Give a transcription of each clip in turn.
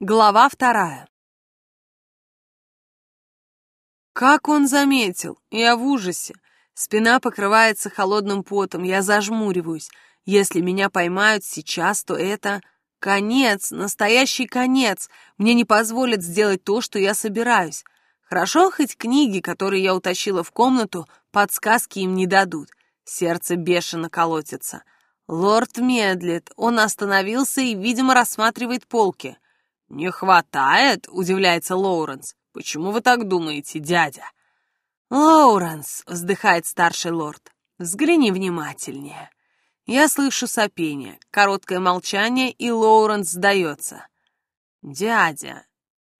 Глава вторая. Как он заметил? Я в ужасе. Спина покрывается холодным потом, я зажмуриваюсь. Если меня поймают сейчас, то это конец, настоящий конец. Мне не позволят сделать то, что я собираюсь. Хорошо, хоть книги, которые я утащила в комнату, подсказки им не дадут. Сердце бешено колотится. Лорд медлит. Он остановился и, видимо, рассматривает полки. «Не хватает?» — удивляется Лоуренс. «Почему вы так думаете, дядя?» «Лоуренс», — вздыхает старший лорд, — «взгляни внимательнее». Я слышу сопение, короткое молчание, и Лоуренс сдается. «Дядя,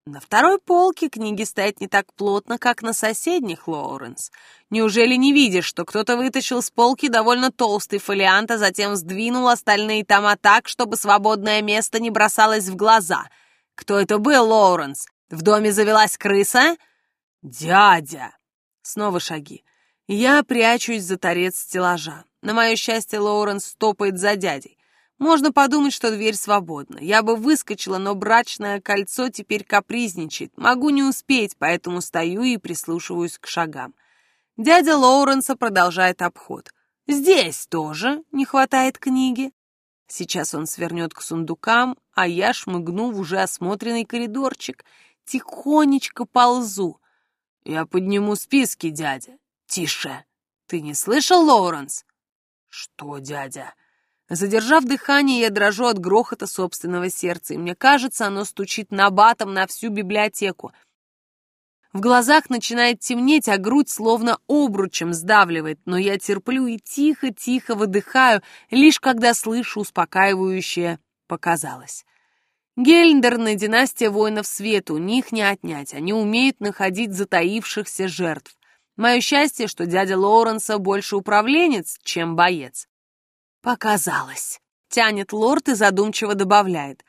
на второй полке книги стоят не так плотно, как на соседних, Лоуренс. Неужели не видишь, что кто-то вытащил с полки довольно толстый фолиант, а затем сдвинул остальные тома так, чтобы свободное место не бросалось в глаза? Кто это был, Лоуренс? В доме завелась крыса? Дядя! Снова шаги. Я прячусь за торец стеллажа. На мое счастье, Лоуренс топает за дядей. Можно подумать, что дверь свободна. Я бы выскочила, но брачное кольцо теперь капризничает. Могу не успеть, поэтому стою и прислушиваюсь к шагам. Дядя Лоуренса продолжает обход. Здесь тоже не хватает книги. Сейчас он свернет к сундукам, а я шмыгну в уже осмотренный коридорчик. Тихонечко ползу. Я подниму списки, дядя. Тише. Ты не слышал, Лоуренс? Что, дядя? Задержав дыхание, я дрожу от грохота собственного сердца, и мне кажется, оно стучит набатом на всю библиотеку. В глазах начинает темнеть, а грудь словно обручем сдавливает, но я терплю и тихо-тихо выдыхаю, лишь когда слышу успокаивающее «показалось». Гельндерная династия воинов света, у них не отнять, они умеют находить затаившихся жертв. Мое счастье, что дядя Лоуренса больше управленец, чем боец. «Показалось», — тянет лорд и задумчиво добавляет.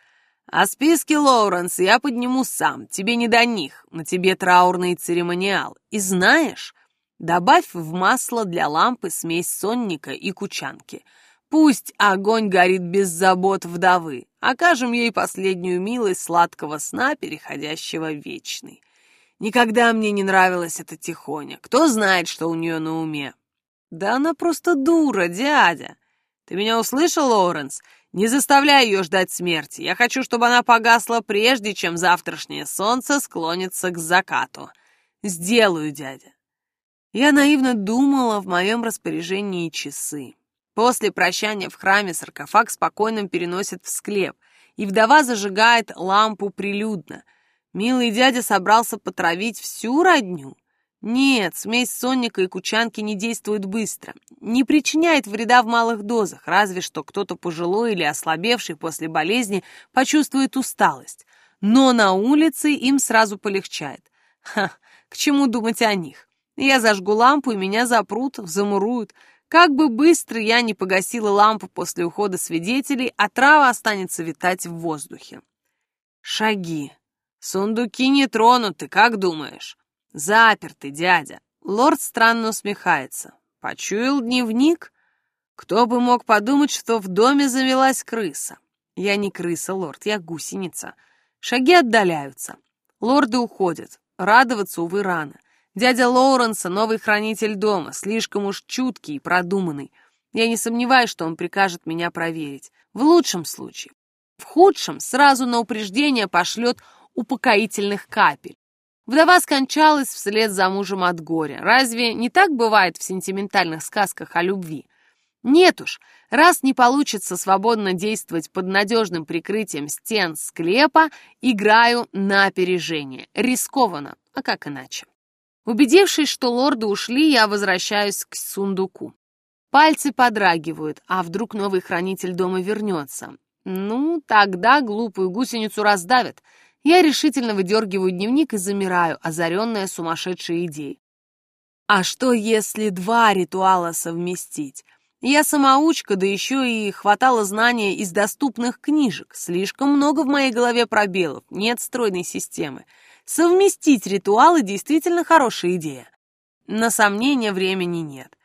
«А списки, Лоуренс, я подниму сам, тебе не до них, на тебе траурный церемониал. И знаешь, добавь в масло для лампы смесь сонника и кучанки. Пусть огонь горит без забот вдовы, окажем ей последнюю милость сладкого сна, переходящего в вечный. Никогда мне не нравилась эта тихоня, кто знает, что у нее на уме. Да она просто дура, дядя!» Ты меня услышал, Лоуренс? Не заставляй ее ждать смерти. Я хочу, чтобы она погасла прежде, чем завтрашнее солнце склонится к закату. Сделаю, дядя. Я наивно думала в моем распоряжении часы. После прощания в храме саркофаг спокойно переносят в склеп, и вдова зажигает лампу прилюдно. Милый дядя собрался потравить всю родню. Нет, смесь сонника и кучанки не действует быстро, не причиняет вреда в малых дозах, разве что кто-то пожилой или ослабевший после болезни почувствует усталость. Но на улице им сразу полегчает. Ха, к чему думать о них? Я зажгу лампу, и меня запрут, замуруют. Как бы быстро я не погасила лампу после ухода свидетелей, а трава останется витать в воздухе. Шаги. Сундуки не тронуты, как думаешь? «Запертый, дядя!» Лорд странно усмехается. «Почуял дневник? Кто бы мог подумать, что в доме завелась крыса?» «Я не крыса, лорд, я гусеница». Шаги отдаляются. Лорды уходят. Радоваться, увы, рано. Дядя Лоуренса — новый хранитель дома, слишком уж чуткий и продуманный. Я не сомневаюсь, что он прикажет меня проверить. В лучшем случае. В худшем сразу на упреждение пошлет упокоительных капель. Вдова скончалась вслед за мужем от горя. Разве не так бывает в сентиментальных сказках о любви? Нет уж, раз не получится свободно действовать под надежным прикрытием стен склепа, играю на опережение. Рискованно, а как иначе? Убедившись, что лорды ушли, я возвращаюсь к сундуку. Пальцы подрагивают, а вдруг новый хранитель дома вернется? Ну, тогда глупую гусеницу раздавят — я решительно выдергиваю дневник и замираю, озаренная сумасшедшей идеей. А что, если два ритуала совместить? Я самоучка, да еще и хватало знания из доступных книжек. Слишком много в моей голове пробелов, нет стройной системы. Совместить ритуалы действительно хорошая идея. На сомнения времени нет.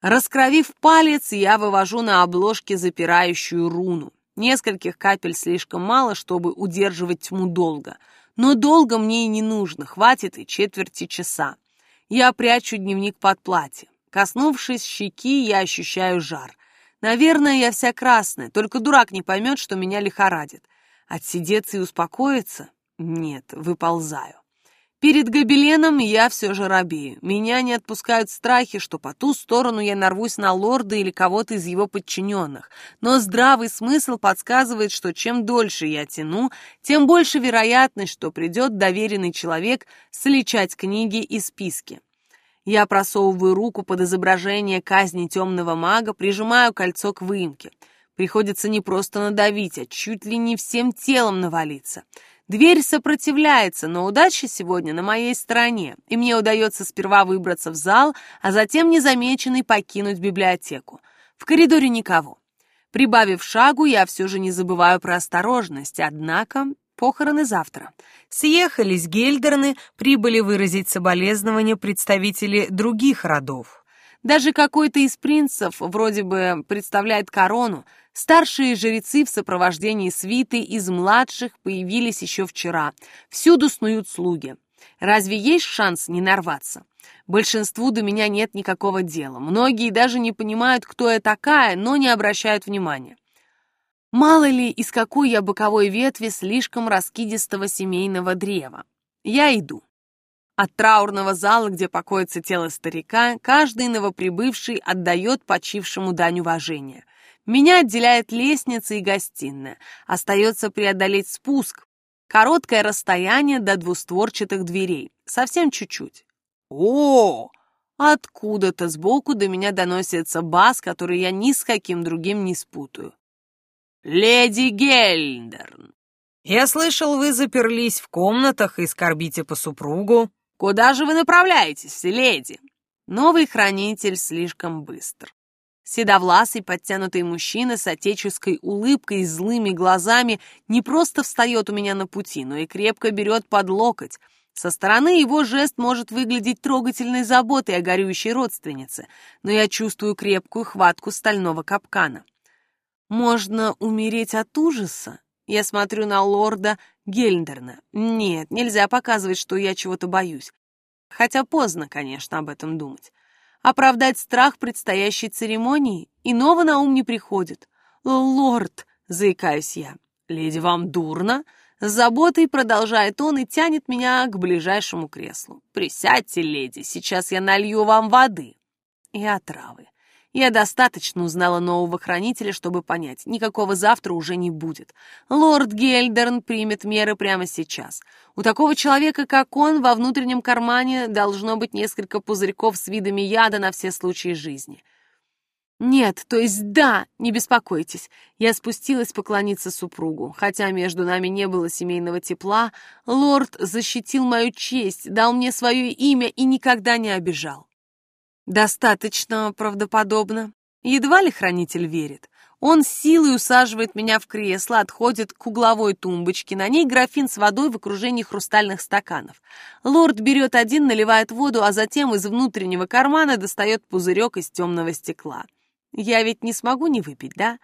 Раскровив палец, я вывожу на обложке запирающую руну. Нескольких капель слишком мало, чтобы удерживать тьму долго. Но долго мне и не нужно, хватит и четверти часа. Я прячу дневник под платье. Коснувшись щеки, я ощущаю жар. Наверное, я вся красная, только дурак не поймет, что меня лихорадит. Отсидеться и успокоиться? Нет, выползаю. Перед гобеленом я все же робею. Меня не отпускают страхи, что по ту сторону я нарвусь на лорда или кого-то из его подчиненных. Но здравый смысл подсказывает, что чем дольше я тяну, тем больше вероятность, что придет доверенный человек сличать книги и списки. Я просовываю руку под изображение казни темного мага, прижимаю кольцо к выемке. Приходится не просто надавить, а чуть ли не всем телом навалиться. Дверь сопротивляется, но удача сегодня на моей стороне, и мне удается сперва выбраться в зал, а затем незамеченный покинуть библиотеку. В коридоре никого. Прибавив шагу, я все же не забываю про осторожность, однако Похороны завтра. Съехались гельдерны, прибыли выразить соболезнования представители других родов. Даже какой-то из принцев вроде бы представляет корону. Старшие жрецы в сопровождении свиты из младших появились еще вчера. Всюду снуют слуги. Разве есть шанс не нарваться? Большинству до меня нет никакого дела. Многие даже не понимают, кто я такая, но не обращают внимания. Мало ли, из какой я боковой ветви слишком раскидистого семейного древа. Я иду. От траурного зала, где покоится тело старика, каждый новоприбывший отдает почившему дань уважения. Меня отделяет лестница и гостиная. Остается преодолеть спуск. Короткое расстояние до двустворчатых дверей. Совсем чуть-чуть. О! Откуда-то сбоку до меня доносится бас, который я ни с каким другим не спутаю. «Леди Гельдерн!» «Я слышал, вы заперлись в комнатах и скорбите по супругу». «Куда же вы направляетесь, леди?» Новый хранитель слишком быстр. Седовласый, подтянутый мужчина с отеческой улыбкой и злыми глазами не просто встает у меня на пути, но и крепко берет под локоть. Со стороны его жест может выглядеть трогательной заботой о горюющей родственнице, но я чувствую крепкую хватку стального капкана. Можно умереть от ужаса? Я смотрю на лорда Гельдерна. Нет, нельзя показывать, что я чего-то боюсь. Хотя поздно, конечно, об этом думать. Оправдать страх предстоящей церемонии иного на ум не приходит. «Лорд!» — заикаюсь я. «Леди, вам дурно?» С заботой продолжает он и тянет меня к ближайшему креслу. «Присядьте, леди, сейчас я налью вам воды». И отравы. Я достаточно узнала нового хранителя, чтобы понять, никакого завтра уже не будет. Лорд Гельдерн примет меры прямо сейчас. У такого человека, как он, во внутреннем кармане должно быть несколько пузырьков с видами яда на все случаи жизни. Нет, то есть да, не беспокойтесь. Я спустилась поклониться супругу. Хотя между нами не было семейного тепла, лорд защитил мою честь, дал мне свое имя и никогда не обижал. Достаточно правдоподобно. Едва ли хранитель верит. Он силой усаживает меня в кресло, отходит к угловой тумбочке, на ней графин с водой в окружении хрустальных стаканов. Лорд берет один, наливает воду, а затем из внутреннего кармана достает пузырек из темного стекла. Я ведь не смогу не выпить, да?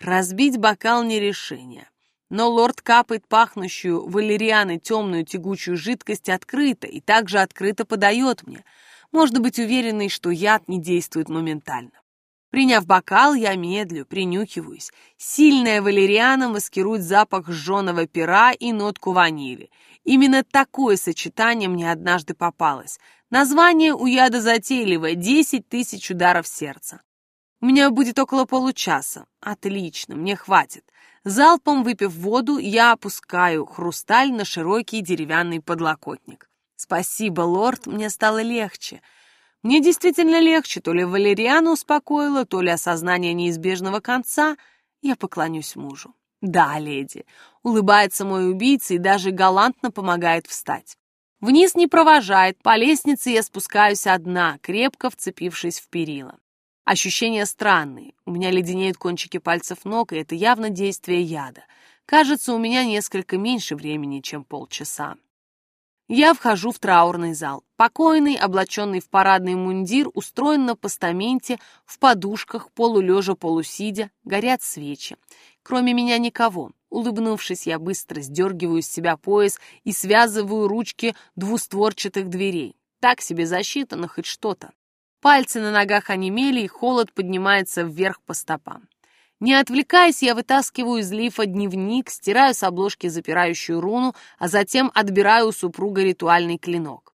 Разбить бокал не решение. Но лорд капает пахнущую валерианы темную тягучую жидкость открыто и также открыто подает мне — можно быть уверенной, что яд не действует моментально. Приняв бокал, я медлю, принюхиваюсь. Сильная валериана маскирует запах жженого пера и нотку ванили. Именно такое сочетание мне однажды попалось. Название у яда затейливое — «Десять тысяч ударов сердца». У меня будет около получаса. Отлично, мне хватит. Залпом выпив воду, я опускаю хрусталь на широкий деревянный подлокотник. Спасибо, лорд, мне стало легче. Мне действительно легче, то ли Валериана успокоила, то ли осознание неизбежного конца. Я поклонюсь мужу. Да, леди. Улыбается мой убийца и даже галантно помогает встать. Вниз не провожает, по лестнице я спускаюсь одна, крепко вцепившись в перила. Ощущения странные. У меня леденеют кончики пальцев ног, и это явно действие яда. Кажется, у меня несколько меньше времени, чем полчаса. Я вхожу в траурный зал. Покойный, облаченный в парадный мундир, устроен на постаменте, в подушках, полулежа, полусидя, горят свечи. Кроме меня никого. Улыбнувшись, я быстро сдергиваю с себя пояс и связываю ручки двустворчатых дверей. Так себе защита, но хоть что-то. Пальцы на ногах онемели, и холод поднимается вверх по стопам. Не отвлекаясь, я вытаскиваю из лифа дневник, стираю с обложки запирающую руну, а затем отбираю у супруга ритуальный клинок.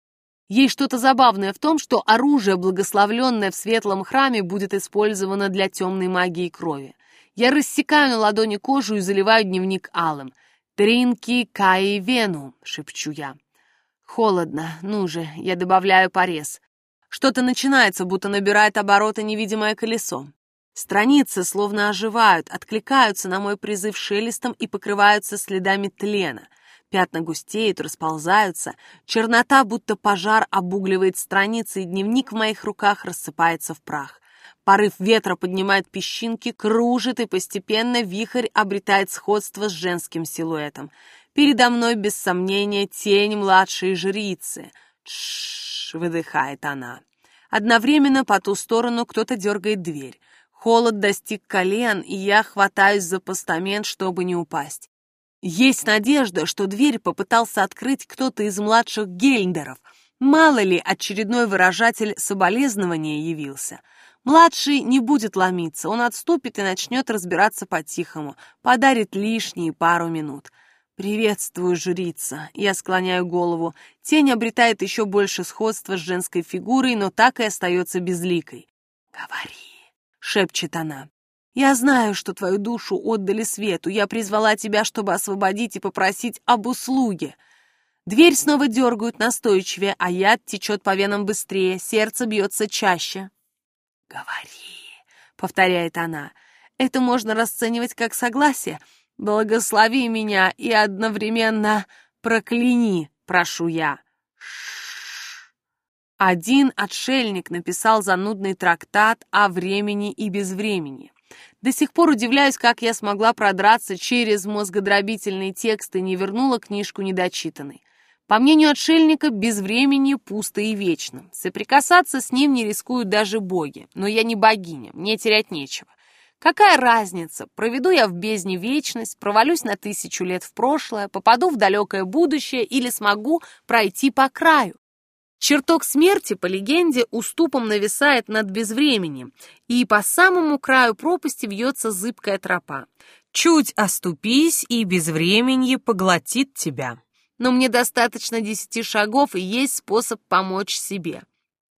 Есть что-то забавное в том, что оружие, благословленное в светлом храме, будет использовано для темной магии крови. Я рассекаю на ладони кожу и заливаю дневник алым. «Тринки каи вену», — шепчу я. Холодно, ну же, я добавляю порез. Что-то начинается, будто набирает обороты невидимое колесо. Страницы словно оживают, откликаются на мой призыв шелестом и покрываются следами тлена. Пятна густеют, расползаются. Чернота, будто пожар, обугливает страницы, и дневник в моих руках рассыпается в прах. Порыв ветра поднимает песчинки, кружит, и постепенно вихрь обретает сходство с женским силуэтом. Передо мной, без сомнения, тень младшей жрицы. Тш, выдыхает она. Одновременно по ту сторону кто-то дергает дверь. Холод достиг колен, и я хватаюсь за постамент, чтобы не упасть. Есть надежда, что дверь попытался открыть кто-то из младших гельдеров. Мало ли, очередной выражатель соболезнования явился. Младший не будет ломиться, он отступит и начнет разбираться по-тихому, подарит лишние пару минут. «Приветствую, жрица!» Я склоняю голову. Тень обретает еще больше сходства с женской фигурой, но так и остается безликой. «Говори!» Шепчет она. «Я знаю, что твою душу отдали свету. Я призвала тебя, чтобы освободить и попросить об услуге». Дверь снова дергают настойчивее, а яд течет по венам быстрее, сердце бьется чаще. «Говори», — повторяет она, — «это можно расценивать как согласие. Благослови меня и одновременно прокляни, прошу я». Один отшельник написал занудный трактат о времени и безвремени. До сих пор удивляюсь, как я смогла продраться через мозгодробительные тексты и не вернула книжку недочитанной. По мнению отшельника, безвремени пусто и вечно. Соприкасаться с ним не рискуют даже боги. Но я не богиня, мне терять нечего. Какая разница, проведу я в бездне вечность, провалюсь на тысячу лет в прошлое, попаду в далекое будущее или смогу пройти по краю? Чертог смерти, по легенде, уступом нависает над безвременем, и по самому краю пропасти вьется зыбкая тропа. Чуть оступись, и безвременье поглотит тебя. Но мне достаточно десяти шагов, и есть способ помочь себе.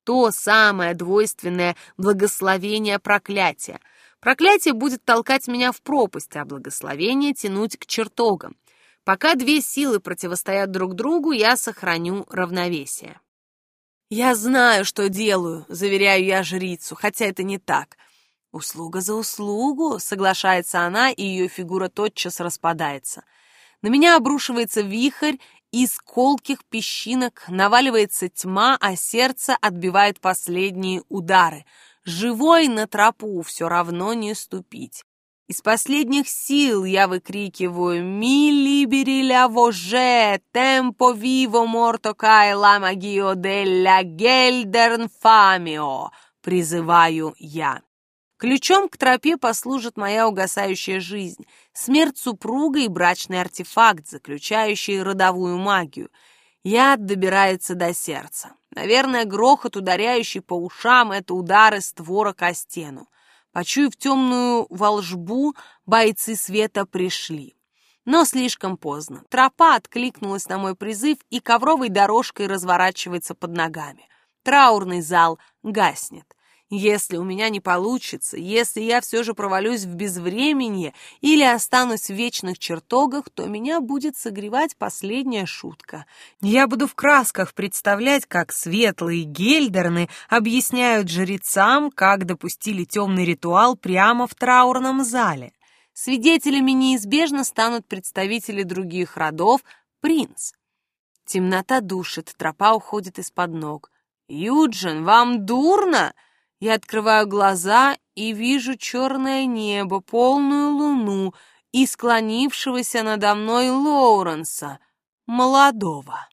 То самое двойственное благословение проклятия. Проклятие будет толкать меня в пропасть, а благословение тянуть к чертогам. Пока две силы противостоят друг другу, я сохраню равновесие. «Я знаю, что делаю», — заверяю я жрицу, хотя это не так. «Услуга за услугу», — соглашается она, и ее фигура тотчас распадается. На меня обрушивается вихрь, из колких песчинок наваливается тьма, а сердце отбивает последние удары. Живой на тропу все равно не ступить. Из последних сил я выкрикиваю «Ми либери ля воже, темпо виво морто кай ла магио делля гельдерн фамио!» призываю я. Ключом к тропе послужит моя угасающая жизнь, смерть супруга и брачный артефакт, заключающий родовую магию. Яд добирается до сердца. Наверное, грохот, ударяющий по ушам, это удары створок о стену. Почуяв темную волжбу, бойцы света пришли. Но слишком поздно. Тропа откликнулась на мой призыв и ковровой дорожкой разворачивается под ногами. Траурный зал гаснет. Если у меня не получится, если я все же провалюсь в безвременье или останусь в вечных чертогах, то меня будет согревать последняя шутка. Я буду в красках представлять, как светлые гельдерны объясняют жрецам, как допустили темный ритуал прямо в траурном зале. Свидетелями неизбежно станут представители других родов, принц. Темнота душит, тропа уходит из-под ног. «Юджин, вам дурно?» Я открываю глаза и вижу черное небо, полную луну и склонившегося надо мной Лоуренса, молодого.